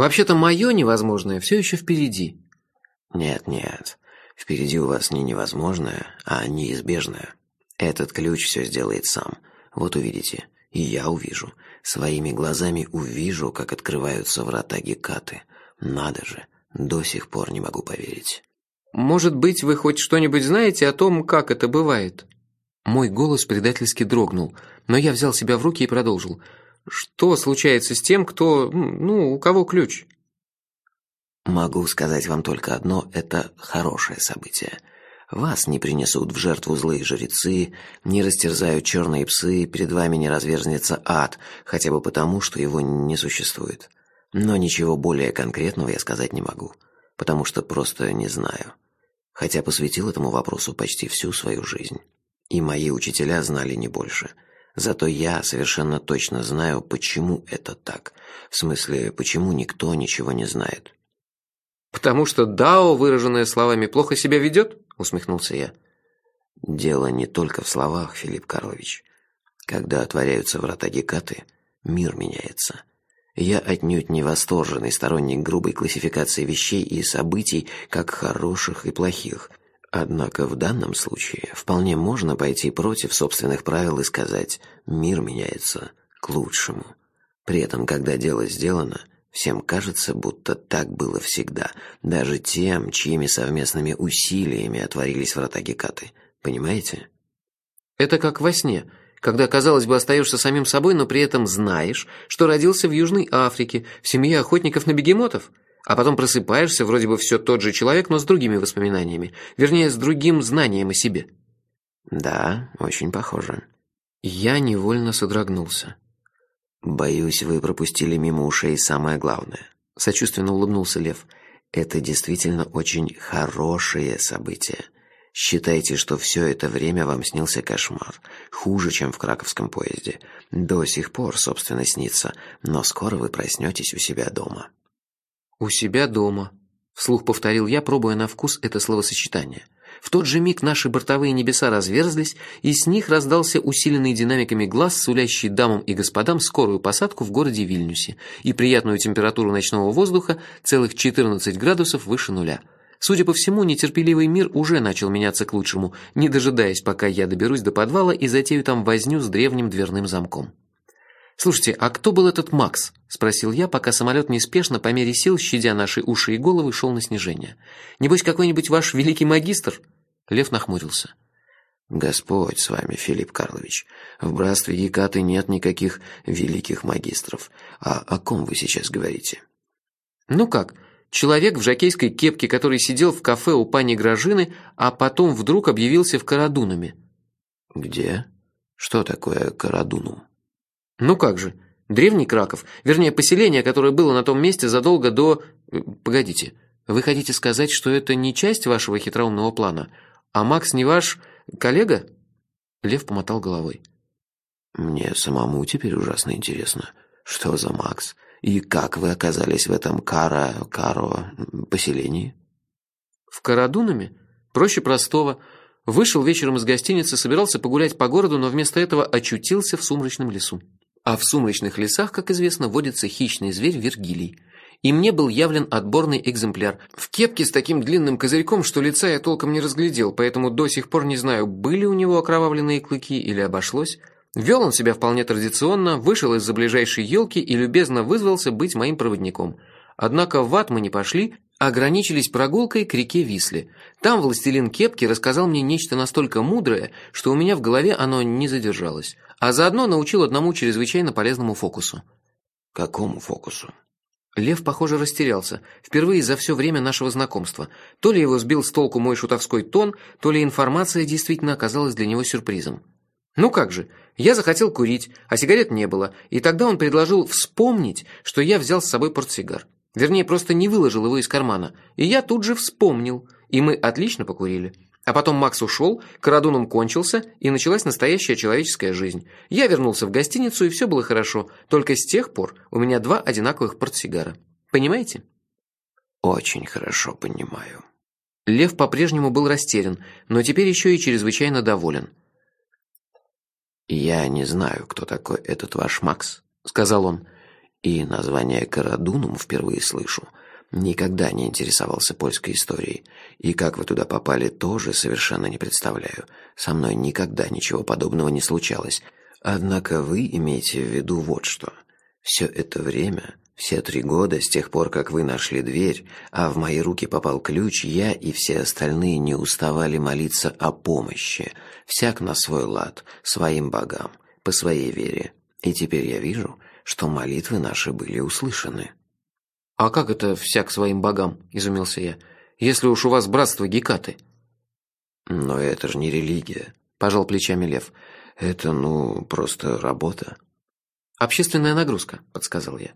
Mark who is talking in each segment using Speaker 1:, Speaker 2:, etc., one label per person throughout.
Speaker 1: Вообще-то мое невозможное все еще впереди.
Speaker 2: Нет, нет. Впереди у вас не невозможное, а неизбежное. Этот ключ все сделает сам. Вот увидите. И я увижу. Своими глазами увижу, как открываются врата Гекаты. Надо же, до сих пор не могу поверить.
Speaker 1: Может быть, вы хоть что-нибудь знаете о том, как это бывает? Мой голос предательски дрогнул, но я взял себя в руки и продолжил. Что случается с тем, кто, ну, у кого ключ?
Speaker 2: Могу сказать вам только одно – это хорошее событие. Вас не принесут в жертву злые жрецы, не растерзают черные псы, перед вами не разверзнется ад, хотя бы потому, что его не существует. Но ничего более конкретного я сказать не могу, потому что просто не знаю. Хотя посвятил этому вопросу почти всю свою жизнь. И мои учителя знали не больше. Зато я совершенно точно знаю, почему это так. В смысле, почему никто ничего не знает.
Speaker 1: «Потому что Дао, выраженное словами, плохо себя ведет?» – усмехнулся я.
Speaker 2: «Дело не только в словах, Филипп Карлович. Когда отворяются врата Гекаты, мир меняется. Я отнюдь не восторженный сторонник грубой классификации вещей и событий как хороших и плохих. Однако в данном случае вполне можно пойти против собственных правил и сказать «мир меняется к лучшему». При этом, когда дело сделано, Всем кажется, будто так было всегда, даже тем, чьими совместными усилиями отворились врата Гекаты. Понимаете?
Speaker 1: Это как во сне, когда, казалось бы, остаешься самим собой, но при этом знаешь, что родился в Южной Африке, в семье охотников на бегемотов, а потом просыпаешься, вроде бы все тот же человек, но с другими воспоминаниями, вернее, с другим знанием о себе.
Speaker 2: Да, очень похоже.
Speaker 1: Я невольно содрогнулся.
Speaker 2: «Боюсь, вы пропустили мимо ушей самое главное», – сочувственно улыбнулся Лев. «Это действительно очень хорошее событие. Считайте, что все это время вам снился кошмар. Хуже, чем в краковском поезде. До сих пор, собственно, снится, но скоро вы проснетесь у себя дома».
Speaker 1: «У себя дома», – вслух повторил я, пробуя на вкус это словосочетание – в тот же миг наши бортовые небеса разверзлись, и с них раздался усиленный динамиками глаз, сулящий дамам и господам скорую посадку в городе Вильнюсе и приятную температуру ночного воздуха целых 14 градусов выше нуля. Судя по всему, нетерпеливый мир уже начал меняться к лучшему, не дожидаясь, пока я доберусь до подвала и затею там возню с древним дверным замком. «Слушайте, а кто был этот Макс?» – спросил я, пока самолет неспешно, по мере сил, щадя наши уши и головы, шел на снижение. «Небось, какой-нибудь ваш великий магистр?» Лев нахмурился.
Speaker 2: «Господь с вами, Филипп Карлович. В братстве Гекаты нет никаких великих магистров. А о ком вы сейчас говорите?»
Speaker 1: «Ну как, человек в жакейской кепке, который сидел в кафе у пани Гражины, а потом вдруг объявился в Карадунуме».
Speaker 2: «Где? Что такое Карадунум?»
Speaker 1: Ну как же, древний Краков, вернее, поселение, которое было на том месте задолго до... Э, погодите, вы хотите сказать, что это не часть вашего хитроумного плана, а Макс не ваш коллега? Лев помотал головой.
Speaker 2: Мне самому теперь ужасно интересно, что за Макс и как вы оказались в этом Кара... Каро... поселении?
Speaker 1: В Карадунаме? Проще простого. Вышел вечером из гостиницы, собирался погулять по городу, но вместо этого очутился в сумрачном лесу. А в сумрачных лесах, как известно, водится хищный зверь Вергилий. И мне был явлен отборный экземпляр. В кепке с таким длинным козырьком, что лица я толком не разглядел, поэтому до сих пор не знаю, были у него окровавленные клыки или обошлось. Вел он себя вполне традиционно, вышел из-за ближайшей елки и любезно вызвался быть моим проводником. Однако в ад мы не пошли, ограничились прогулкой к реке Висле. Там властелин кепки рассказал мне нечто настолько мудрое, что у меня в голове оно не задержалось а заодно научил одному чрезвычайно полезному фокусу.
Speaker 2: Какому фокусу?
Speaker 1: Лев, похоже, растерялся. Впервые за все время нашего знакомства. То ли его сбил с толку мой шутовской тон, то ли информация действительно оказалась для него сюрпризом. Ну как же, я захотел курить, а сигарет не было, и тогда он предложил вспомнить, что я взял с собой портсигар. Вернее, просто не выложил его из кармана. И я тут же вспомнил, и мы отлично покурили. А потом Макс ушел, карадуном кончился, и началась настоящая человеческая жизнь. Я вернулся в гостиницу, и все было хорошо. Только с тех пор у меня два одинаковых портсигара. Понимаете?
Speaker 2: Очень хорошо понимаю.
Speaker 1: Лев по-прежнему был растерян, но теперь еще и чрезвычайно доволен.
Speaker 2: «Я не знаю, кто такой этот ваш Макс», — сказал он. И название Карадунум впервые слышу. Никогда не интересовался польской историей. И как вы туда попали, тоже совершенно не представляю. Со мной никогда ничего подобного не случалось. Однако вы имеете в виду вот что. Все это время, все три года с тех пор, как вы нашли дверь, а в мои руки попал ключ, я и все остальные не уставали молиться о помощи, всяк на свой лад, своим богам, по своей вере. И теперь я вижу, что молитвы наши были услышаны.
Speaker 1: «А как это всяк своим богам?» – изумился я. «Если уж у вас братство Гекаты».
Speaker 2: «Но это же не религия», – пожал плечами Лев. «Это, ну, просто работа».
Speaker 1: «Общественная нагрузка», – подсказал я.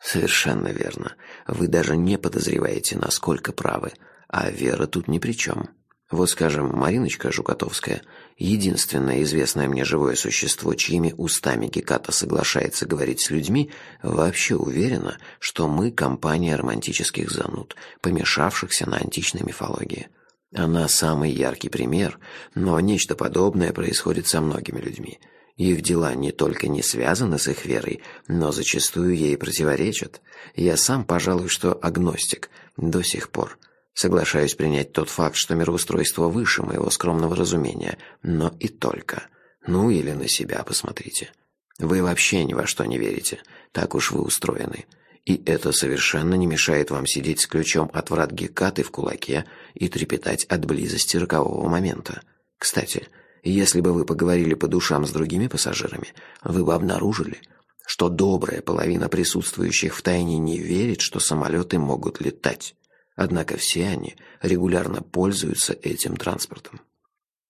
Speaker 2: «Совершенно верно. Вы даже не подозреваете, насколько правы. А вера тут ни при чем. Вот, скажем, Мариночка Жукотовская – единственное известное мне живое существо, чьими устами Геката соглашается говорить с людьми, вообще уверена, что мы – компания романтических зануд, помешавшихся на античной мифологии. Она самый яркий пример, но нечто подобное происходит со многими людьми. Их дела не только не связаны с их верой, но зачастую ей противоречат. Я сам, пожалуй, что агностик до сих пор – Соглашаюсь принять тот факт, что мироустройство выше моего скромного разумения, но и только. Ну или на себя посмотрите. Вы вообще ни во что не верите, так уж вы устроены. И это совершенно не мешает вам сидеть с ключом от врат Гекаты в кулаке и трепетать от близости рокового момента. Кстати, если бы вы поговорили по душам с другими пассажирами, вы бы обнаружили, что добрая половина присутствующих в тайне не верит, что самолеты могут летать. Однако все они регулярно пользуются этим транспортом.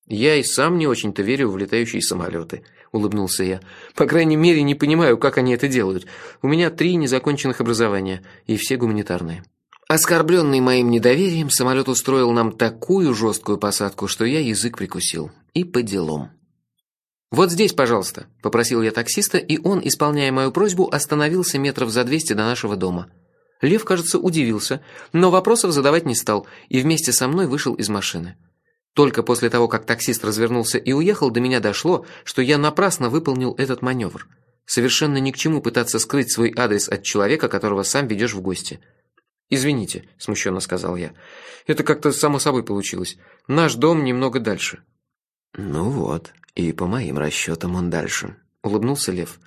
Speaker 1: «Я и сам не очень-то верю в летающие самолеты», – улыбнулся я. «По крайней мере, не понимаю, как они это делают. У меня три незаконченных образования, и все гуманитарные». Оскорбленный моим недоверием, самолет устроил нам такую жесткую посадку, что я язык прикусил. И по делам. «Вот здесь, пожалуйста», – попросил я таксиста, и он, исполняя мою просьбу, остановился метров за двести до нашего дома. Лев, кажется, удивился, но вопросов задавать не стал и вместе со мной вышел из машины. Только после того, как таксист развернулся и уехал, до меня дошло, что я напрасно выполнил этот маневр. Совершенно ни к чему пытаться скрыть свой адрес от человека, которого сам ведешь в гости. «Извините», – смущенно сказал я. «Это как-то само собой получилось. Наш дом немного дальше».
Speaker 2: «Ну вот, и по моим расчетам он дальше», – улыбнулся Лев.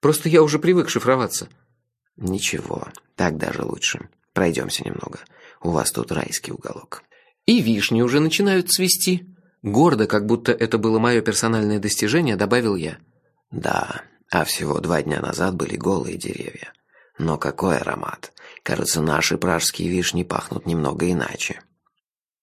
Speaker 1: «Просто я уже привык шифроваться».
Speaker 2: «Ничего, так даже лучше. Пройдемся немного. У вас тут райский уголок».
Speaker 1: «И вишни уже начинают цвести». Гордо, как будто это было мое персональное достижение, добавил я.
Speaker 2: «Да, а всего два дня назад были голые деревья. Но какой аромат! Кажется, наши пражские вишни пахнут немного иначе».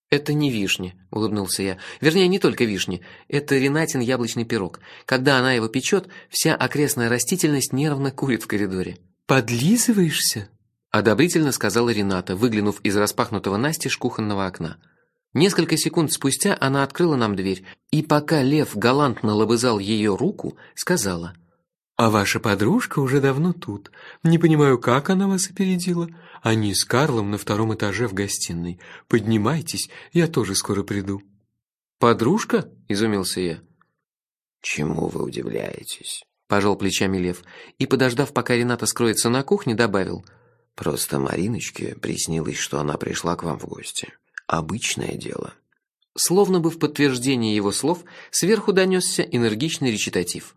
Speaker 1: «Это не вишни», — улыбнулся я. «Вернее, не только вишни. Это Ренатин яблочный пирог. Когда она его печет, вся окрестная растительность нервно курит в коридоре».
Speaker 3: «Подлизываешься?»
Speaker 1: – одобрительно сказала Рената, выглянув из распахнутого настежь кухонного окна. Несколько секунд спустя она открыла нам дверь, и пока Лев галантно лобызал ее руку, сказала.
Speaker 3: «А ваша подружка уже давно тут. Не понимаю, как она вас опередила. Они с Карлом на втором этаже в гостиной. Поднимайтесь, я тоже скоро приду».
Speaker 1: «Подружка?» – изумился я.
Speaker 2: «Чему вы удивляетесь?»
Speaker 1: Пожал плечами Лев и, подождав, пока Рената скроется на кухне, добавил.
Speaker 2: «Просто Мариночке приснилось, что она пришла к вам в гости. Обычное дело».
Speaker 1: Словно бы в подтверждение его слов, сверху донесся энергичный речитатив.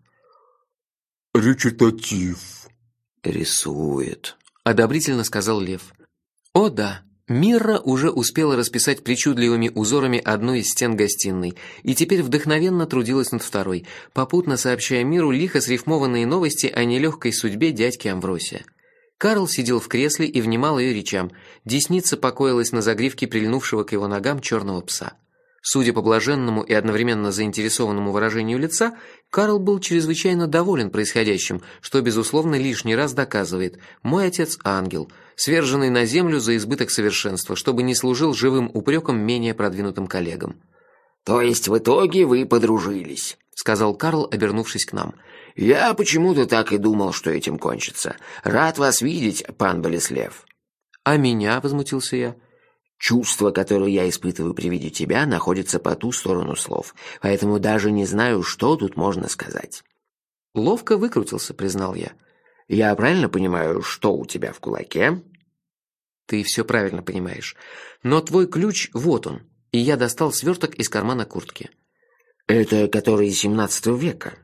Speaker 3: «Речитатив».
Speaker 2: «Рисует», —
Speaker 1: одобрительно сказал Лев. «О да, Мирра уже успела расписать причудливыми узорами одну из стен гостиной и теперь вдохновенно трудилась над второй, попутно сообщая миру лихо срифмованные новости о нелегкой судьбе дядьки Амвросия. Карл сидел в кресле и внимал ее речам, десница покоилась на загривке прильнувшего к его ногам черного пса. Судя по блаженному и одновременно заинтересованному выражению лица, Карл был чрезвычайно доволен происходящим, что, безусловно, лишний раз доказывает «мой отец – ангел», сверженный на землю за избыток совершенства, чтобы не служил живым упреком менее продвинутым коллегам.
Speaker 4: «То есть в итоге вы подружились?»
Speaker 1: – сказал Карл, обернувшись к нам.
Speaker 4: «Я почему-то так и думал, что этим кончится. Рад вас видеть, пан Болеслев».
Speaker 1: «А меня?» – возмутился я.
Speaker 4: Чувство, которое я испытываю при виде тебя, находится по ту сторону слов, поэтому даже не знаю, что тут можно сказать».
Speaker 1: «Ловко выкрутился», — признал я.
Speaker 4: Я правильно понимаю, что у тебя в кулаке?»
Speaker 1: «Ты все правильно понимаешь. Но твой ключ вот он». И я достал сверток из кармана куртки.
Speaker 4: «Это который семнадцатого века?»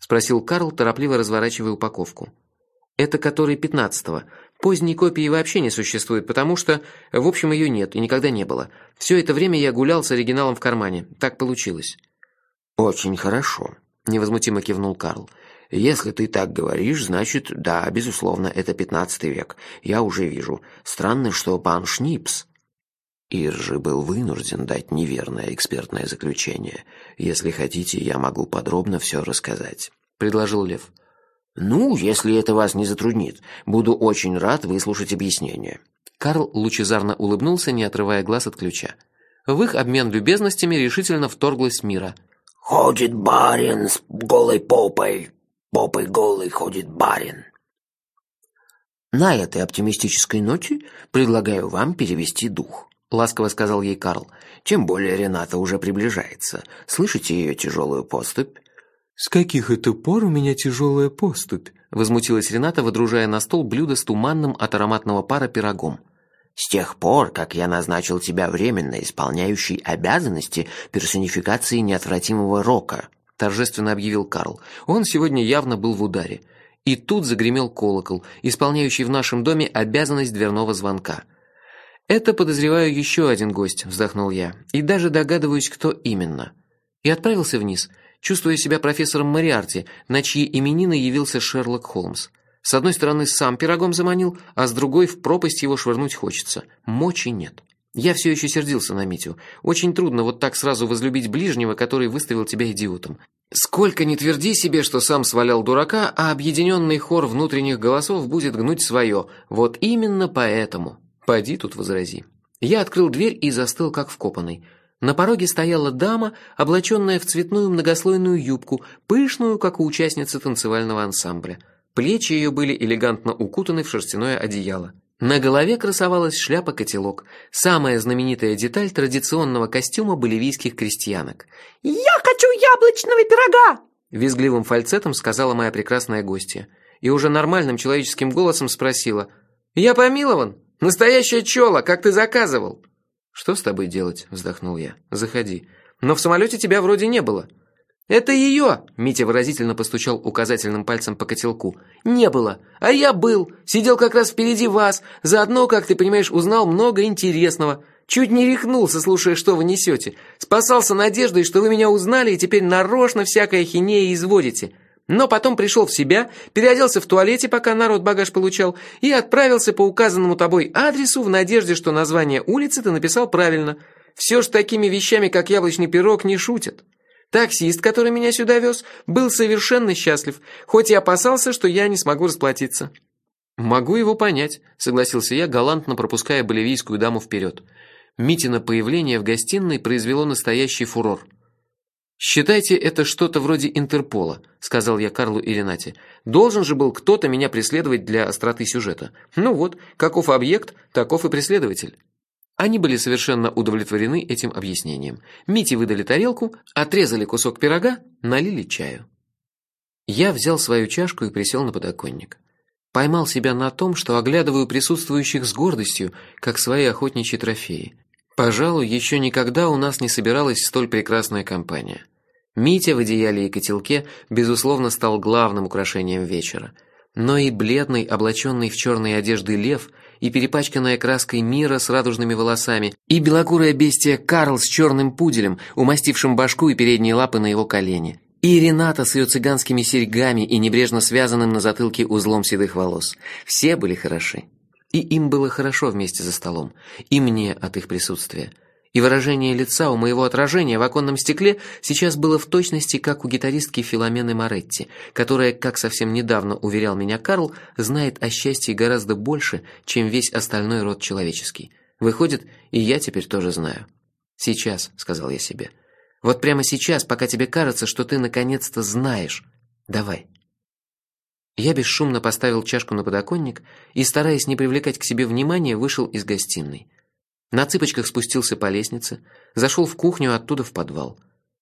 Speaker 1: Спросил Карл, торопливо разворачивая упаковку. «Это который пятнадцатого. Поздней копии вообще не существует, потому что, в общем, ее нет и никогда не было. Все это время я гулял с оригиналом в кармане. Так получилось».
Speaker 4: «Очень хорошо», — невозмутимо кивнул Карл. «Если ты так говоришь, значит, да, безусловно, это пятнадцатый век. Я уже вижу. Странно, что пан Шнипс...» Иржи был вынужден дать неверное экспертное заключение. «Если хотите, я могу подробно все рассказать», — предложил Лев. «Ну, если это вас не затруднит, буду очень рад выслушать объяснение».
Speaker 1: Карл лучезарно улыбнулся, не отрывая глаз от ключа. В их обмен любезностями решительно вторглась Мира.
Speaker 5: «Ходит барин с голой попой, попой голый ходит барин».
Speaker 4: «На этой оптимистической ноте предлагаю вам перевести дух», — ласково сказал ей Карл. «Тем более Рената уже приближается. Слышите ее тяжелую поступь?
Speaker 3: «С каких это пор у меня тяжелая поступь?»
Speaker 1: Возмутилась Рената, выдружая на стол блюдо с туманным от ароматного пара пирогом.
Speaker 4: «С тех пор, как я назначил тебя временно исполняющей обязанности персонификации неотвратимого рока»,
Speaker 1: торжественно объявил Карл. Он сегодня явно был в ударе. И тут загремел колокол, исполняющий в нашем доме обязанность дверного звонка. «Это, подозреваю, еще один гость», — вздохнул я. «И даже догадываюсь, кто именно». И отправился вниз — чувствуя себя профессором Мариарти, на чьи именины явился Шерлок Холмс. С одной стороны, сам пирогом заманил, а с другой в пропасть его швырнуть хочется. Мочи нет. Я все еще сердился на Митю. Очень трудно вот так сразу возлюбить ближнего, который выставил тебя идиотом. Сколько не тверди себе, что сам свалял дурака, а объединенный хор внутренних голосов будет гнуть свое. Вот именно поэтому. Пойди тут возрази. Я открыл дверь и застыл, как вкопанный. На пороге стояла дама, облаченная в цветную многослойную юбку, пышную, как у участницы танцевального ансамбля. Плечи ее были элегантно укутаны в шерстяное одеяло. На голове красовалась шляпа-котелок, самая знаменитая деталь традиционного костюма боливийских крестьянок.
Speaker 6: «Я хочу яблочного пирога!»
Speaker 1: Визгливым фальцетом сказала моя прекрасная гостья. И уже нормальным человеческим голосом спросила. «Я помилован? Настоящая чёла, как ты заказывал!» «Что с тобой делать?» – вздохнул я. «Заходи. Но в самолете тебя вроде не было». «Это ее!» – Митя выразительно постучал указательным пальцем по котелку. «Не было. А я был. Сидел как раз впереди вас. Заодно, как ты понимаешь, узнал много интересного. Чуть не рехнулся, слушая, что вы несете. Спасался надеждой, что вы меня узнали и теперь нарочно всякое хинея изводите. Но потом пришел в себя, переоделся в туалете, пока народ багаж получал, и отправился по указанному тобой адресу в надежде, что название улицы ты написал правильно. Все ж такими вещами, как яблочный пирог, не шутят. Таксист, который меня сюда вез, был совершенно счастлив, хоть и опасался, что я не смогу расплатиться. «Могу его понять», — согласился я, галантно пропуская боливийскую даму вперед. Митина появление в гостиной произвело настоящий фурор. «Считайте это что-то вроде Интерпола», — сказал я Карлу и Ренате. «Должен же был кто-то меня преследовать для остроты сюжета. Ну вот, каков объект, таков и преследователь». Они были совершенно удовлетворены этим объяснением. Мите выдали тарелку, отрезали кусок пирога, налили чаю. Я взял свою чашку и присел на подоконник. Поймал себя на том, что оглядываю присутствующих с гордостью, как свои охотничьи трофеи. Пожалуй, еще никогда у нас не собиралась столь прекрасная компания. Митя в одеяле и котелке, безусловно, стал главным украшением вечера. Но и бледный, облаченный в черные одежды лев, и перепачканная краской мира с радужными волосами, и белокурое бестие Карл с черным пуделем, умастившим башку и передние лапы на его колени, и Рената с ее цыганскими серьгами и небрежно связанным на затылке узлом седых волос. Все были хороши. И им было хорошо вместе за столом, и мне от их присутствия. И выражение лица у моего отражения в оконном стекле сейчас было в точности, как у гитаристки Филомены Моретти, которая, как совсем недавно уверял меня Карл, знает о счастье гораздо больше, чем весь остальной род человеческий. Выходит, и я теперь тоже знаю. «Сейчас», — сказал я себе. «Вот прямо сейчас, пока тебе кажется, что ты наконец-то знаешь. Давай». Я бесшумно поставил чашку на подоконник и, стараясь не привлекать к себе внимания, вышел из гостиной. На цыпочках спустился по лестнице, зашел в кухню, оттуда в подвал.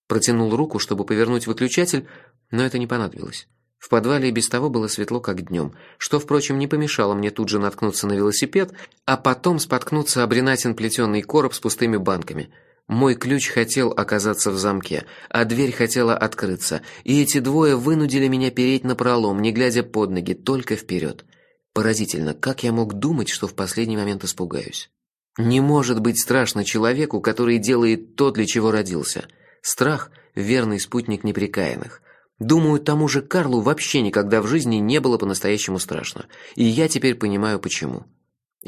Speaker 1: Протянул руку, чтобы повернуть выключатель, но это не понадобилось. В подвале и без того было светло, как днем, что, впрочем, не помешало мне тут же наткнуться на велосипед, а потом споткнуться об ренатин плетеный короб с пустыми банками. Мой ключ хотел оказаться в замке, а дверь хотела открыться, и эти двое вынудили меня переть на пролом, не глядя под ноги, только вперед. Поразительно, как я мог думать, что в последний момент испугаюсь. Не может быть страшно человеку, который делает то, для чего родился. Страх – верный спутник непрекаянных. Думаю, тому же Карлу вообще никогда в жизни не было по-настоящему страшно. И я теперь понимаю, почему.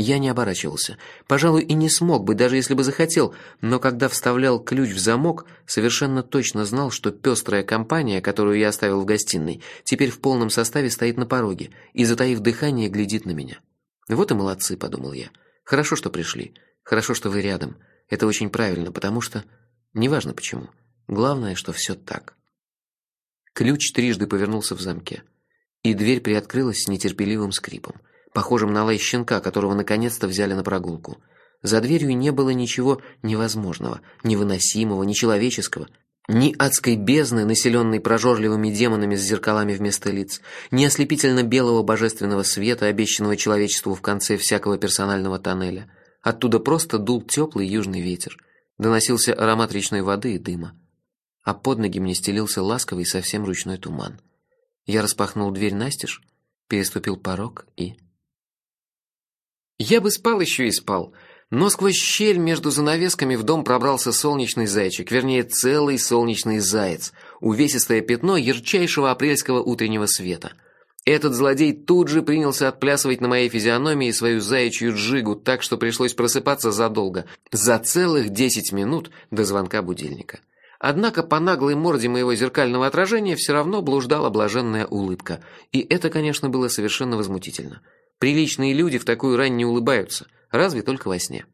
Speaker 1: Я не оборачивался. Пожалуй, и не смог бы, даже если бы захотел, но когда вставлял ключ в замок, совершенно точно знал, что пестрая компания, которую я оставил в гостиной, теперь в полном составе стоит на пороге и, затаив дыхание, глядит на меня. Вот и молодцы, подумал я. Хорошо, что пришли. Хорошо, что вы рядом. Это очень правильно, потому что... Неважно почему. Главное, что все так. Ключ трижды повернулся в замке, и дверь приоткрылась с нетерпеливым скрипом, похожим на лай щенка, которого наконец-то взяли на прогулку. За дверью не было ничего невозможного, невыносимого, нечеловеческого, ни адской бездны, населенной прожорливыми демонами с зеркалами вместо лиц, ни ослепительно белого божественного света, обещанного человечеству в конце всякого персонального тоннеля. Оттуда просто дул теплый южный ветер. Доносился аромат речной воды и дыма а под ноги мне стелился ласковый совсем ручной туман. Я распахнул дверь настежь, переступил порог и... Я бы спал еще и спал, но сквозь щель между занавесками в дом пробрался солнечный зайчик, вернее, целый солнечный заяц, увесистое пятно ярчайшего апрельского утреннего света. Этот злодей тут же принялся отплясывать на моей физиономии свою заячью джигу, так что пришлось просыпаться задолго, за целых десять минут до звонка будильника. Однако по наглой морде моего зеркального отражения все равно блуждала блаженная улыбка, и это, конечно, было совершенно возмутительно. Приличные люди в такую рань не улыбаются, разве только во сне.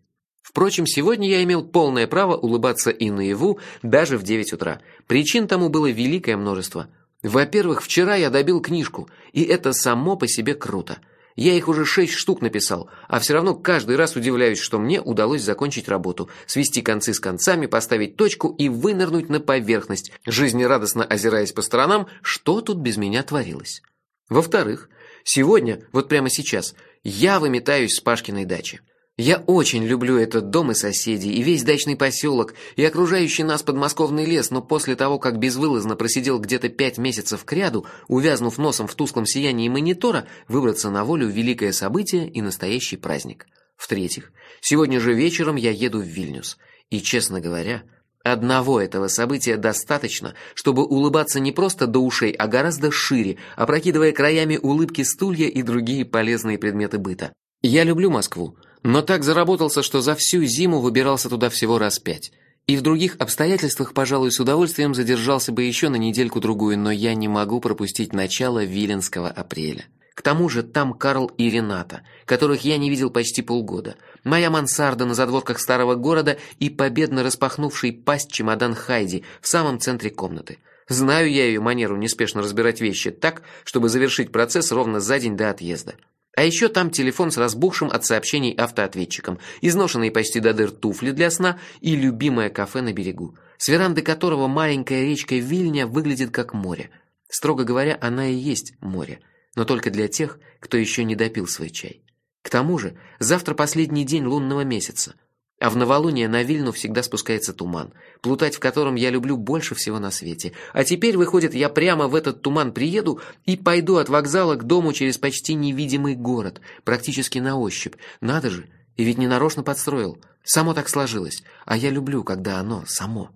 Speaker 1: Впрочем, сегодня я имел полное право улыбаться и наяву, даже в 9 утра. Причин тому было великое множество. Во-первых, вчера я добил книжку, и это само по себе круто – я их уже шесть штук написал, а все равно каждый раз удивляюсь, что мне удалось закончить работу, свести концы с концами, поставить точку и вынырнуть на поверхность, жизнерадостно озираясь по сторонам, что тут без меня творилось. Во-вторых, сегодня, вот прямо сейчас, я выметаюсь с Пашкиной дачи. Я очень люблю этот дом и соседей, и весь дачный поселок, и окружающий нас подмосковный лес, но после того, как безвылазно просидел где-то пять месяцев кряду, увязнув носом в тусклом сиянии монитора, выбраться на волю – великое событие и настоящий праздник. В-третьих, сегодня же вечером я еду в Вильнюс. И, честно говоря, одного этого события достаточно, чтобы улыбаться не просто до ушей, а гораздо шире, опрокидывая краями улыбки стулья и другие полезные предметы быта. Я люблю Москву, но так заработался, что за всю зиму выбирался туда всего раз пять. И в других обстоятельствах, пожалуй, с удовольствием задержался бы еще на недельку-другую, но я не могу пропустить начало Виленского апреля. К тому же там Карл и Рената, которых я не видел почти полгода. Моя мансарда на задворках старого города и победно распахнувший пасть чемодан Хайди в самом центре комнаты. Знаю я ее манеру неспешно разбирать вещи так, чтобы завершить процесс ровно за день до отъезда. А еще там телефон с разбухшим от сообщений автоответчиком, изношенные почти до дыр туфли для сна и любимое кафе на берегу, с веранды которого маленькая речка Вильня выглядит как море. Строго говоря, она и есть море, но только для тех, кто еще не допил свой чай. К тому же, завтра последний день лунного месяца. А в новолуние на Вильну всегда спускается туман, плутать в котором я люблю больше всего на свете. А теперь, выходит, я прямо в этот туман приеду и пойду от вокзала к дому через почти невидимый город, практически на ощупь. Надо же, и ведь не нарочно подстроил. Само так сложилось, а я люблю, когда оно само.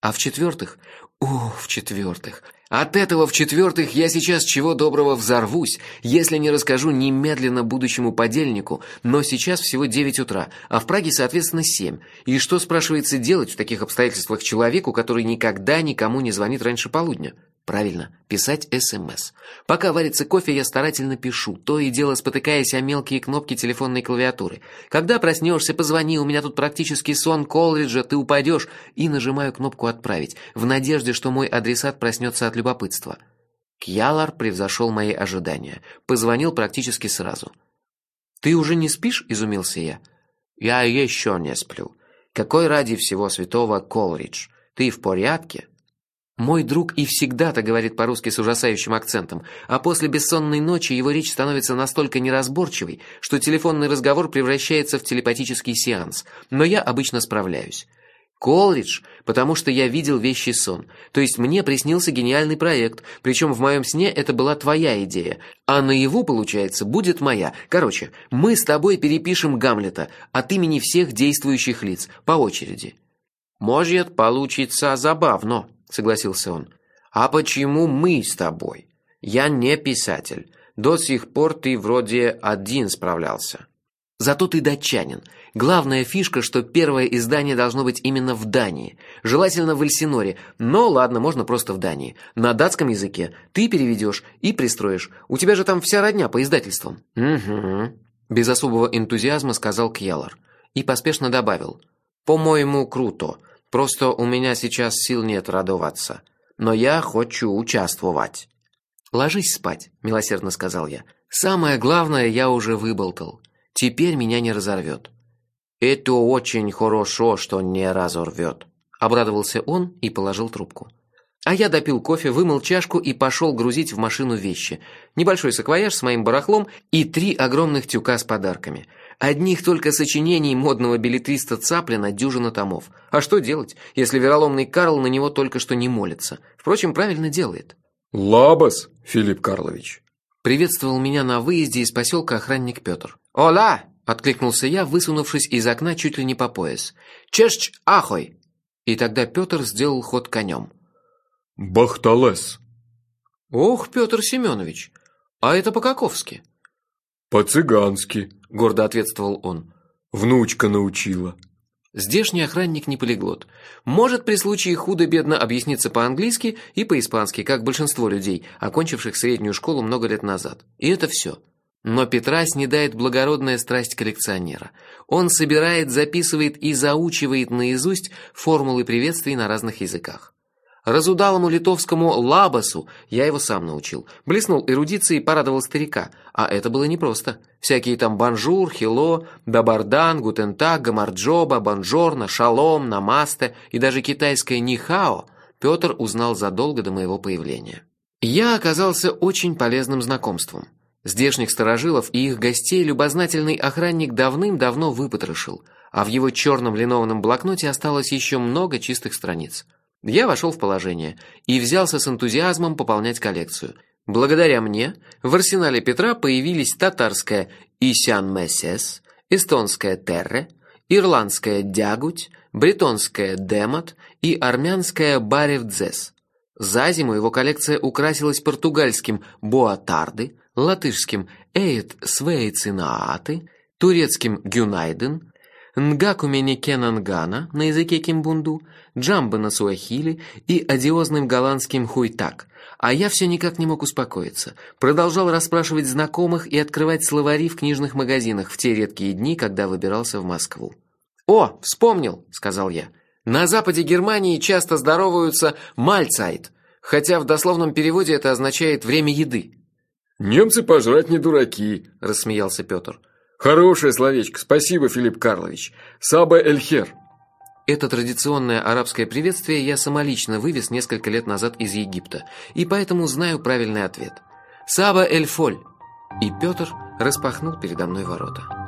Speaker 1: А в-четвертых, о, в-четвертых, от этого в-четвертых я сейчас чего доброго взорвусь, если не расскажу немедленно будущему подельнику, но сейчас всего девять утра, а в Праге, соответственно, семь. И что, спрашивается, делать в таких обстоятельствах человеку, который никогда никому не звонит раньше полудня? Правильно, писать СМС. Пока варится кофе, я старательно пишу, то и дело спотыкаясь о мелкие кнопки телефонной клавиатуры. Когда проснешься, позвони, у меня тут практически сон Колриджа, ты упадешь, и нажимаю кнопку «Отправить», в надежде, что мой адресат проснется от любопытства. Кьялар превзошел мои ожидания. Позвонил практически сразу. «Ты уже не спишь?» – изумился я. «Я еще не сплю. Какой ради всего святого Колридж? Ты в порядке?» Мой друг и всегда-то говорит по-русски с ужасающим акцентом, а после бессонной ночи его речь становится настолько неразборчивой, что телефонный разговор превращается в телепатический сеанс, но я обычно справляюсь. Колридж, потому что я видел вещий сон. То есть мне приснился гениальный проект, причем в моем сне это была твоя идея, а наяву, получается, будет моя. Короче, мы с тобой перепишем Гамлета от имени всех действующих лиц, по очереди. Может получиться забавно согласился он. А почему мы с тобой? Я не писатель. До сих пор ты вроде один справлялся. Зато ты датчанин. Главная фишка, что первое издание должно быть именно в Дании. Желательно в Эльсиноре. Но ладно, можно просто в Дании. На датском языке. Ты переведешь и пристроишь. У тебя же там вся родня по издательствам. Угу. Без особого энтузиазма сказал Кьялар. И поспешно добавил. По-моему, круто. Просто у меня сейчас сил нет радоваться. Но я хочу участвовать». «Ложись спать», – милосердно сказал я. «Самое главное я уже выболтал. Теперь меня не разорвет».
Speaker 4: «Это очень хорошо, что не разорвет», –
Speaker 1: обрадовался он и положил трубку. А я допил кофе, вымыл чашку и пошел грузить в машину вещи. Небольшой саквояж с моим барахлом и три огромных тюка с подарками – Одних только сочинений модного билетриста Цаплина дюжина томов. А что делать, если вероломный Карл на него только что не молится? Впрочем, правильно делает.
Speaker 7: «Лабас, Филипп Карлович!»
Speaker 1: Приветствовал меня на выезде из поселка охранник Петр. «Ола!» – откликнулся я, высунувшись из окна чуть ли не по пояс. «Чешч ахой!» И тогда Петр сделал ход конем.
Speaker 7: «Бахталес!»
Speaker 1: «Ох, Петр Семенович, а это по-каковски?»
Speaker 7: «По-цыгански», — гордо ответствовал он. «Внучка научила».
Speaker 1: Здешний охранник не полиглот. Может при случае худо-бедно объясниться по-английски и по-испански, как большинство людей, окончивших среднюю школу много лет назад. И это все. Но Петра снедает благородная страсть коллекционера. Он собирает, записывает и заучивает наизусть формулы приветствий на разных языках. Разудалому литовскому лабасу я его сам научил. Блеснул эрудицией и порадовал старика. А это было непросто. Всякие там bonjour, hello, dobar dan, guten Tag, гамарджоба, buongiorno, шалом, намасте и даже китайское нихао Петр узнал задолго до моего появления. Я оказался очень полезным знакомством. Здешних сторожилов и их гостей любознательный охранник давным-давно выпотрошил, а в его черном линованном блокноте осталось еще много чистых страниц. Я вошел в положение и взялся с энтузиазмом пополнять коллекцию. Благодаря мне в арсенале Петра появились татарская «Исян Мессес», эстонская «Терре», ирландская «Дягуть», бретонская «Демот» и армянская «Баревдзес». За зиму его коллекция украсилась португальским «Боатарды», латышским «Эйт Свейцинааты», турецким «Гюнайден», Нгакумени Кенангана на языке кимбунду, джамбо на суахили и одиозным голландским хуйтак. А я все никак не мог успокоиться. Продолжал расспрашивать знакомых и открывать словари в книжных магазинах в те редкие дни, когда выбирался в Москву. «О, вспомнил», — сказал я. «На западе Германии часто здороваются «мальцайт», хотя в дословном переводе это означает «время еды».
Speaker 7: «Немцы пожрать не дураки», — рассмеялся Петр. Хорошее словечко. Спасибо, Филипп Карлович. Саба Эльхер.
Speaker 1: Это традиционное арабское приветствие я самолично вывез несколько лет назад из Египта, и поэтому знаю правильный ответ. Саба Эль-Фоль. И Петр распахнул передо мной ворота.